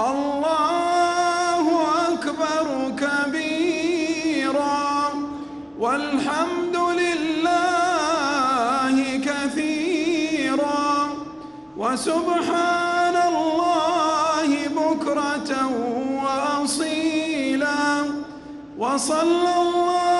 الله أكبر كبيرا والحمد لله كثيرا. وسبحان الله بكرة وأصيلا. وصلى الله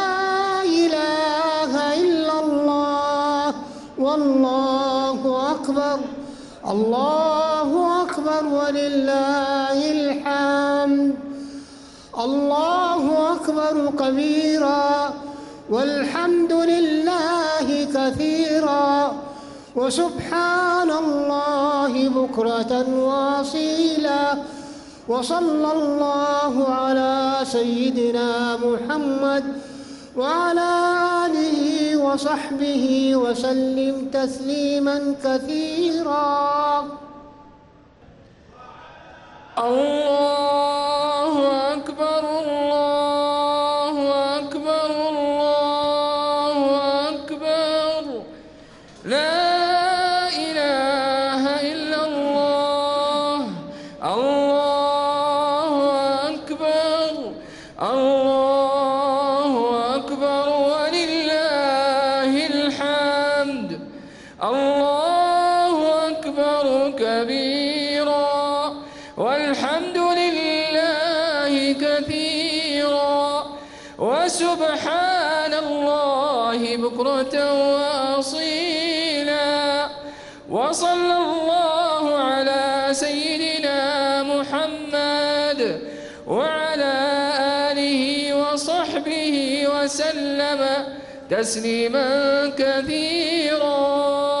والله أكبر. الله أكبر ولله الحمد. الله أكبر كبيرا. والحمد لله كثيرا. وسبحان الله بكرة واصيلا. وصلى الله على سيدنا محمد وعلى آله وصحبه وسلم تسليما كثيرا. الله أكبر الله أكبر الله أكبر. لا إله إلا الله. الله أكبر الله أكبر كبيرا والحمد لله كثيرا. وسبحان الله بكرة وأصيلا. وصلى الله على سيدنا محمد وعلى آله وصحبه وسلم تسليما كثيرا.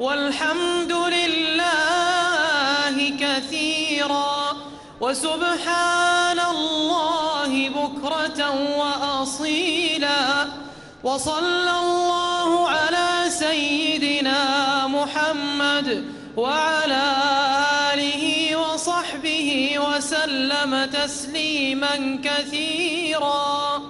والحمد لله كثيرا وسبحان الله بكرة وأصيلا وصلى الله على سيدنا محمد وعلى آله وصحبه وسلم تسليما كثيرا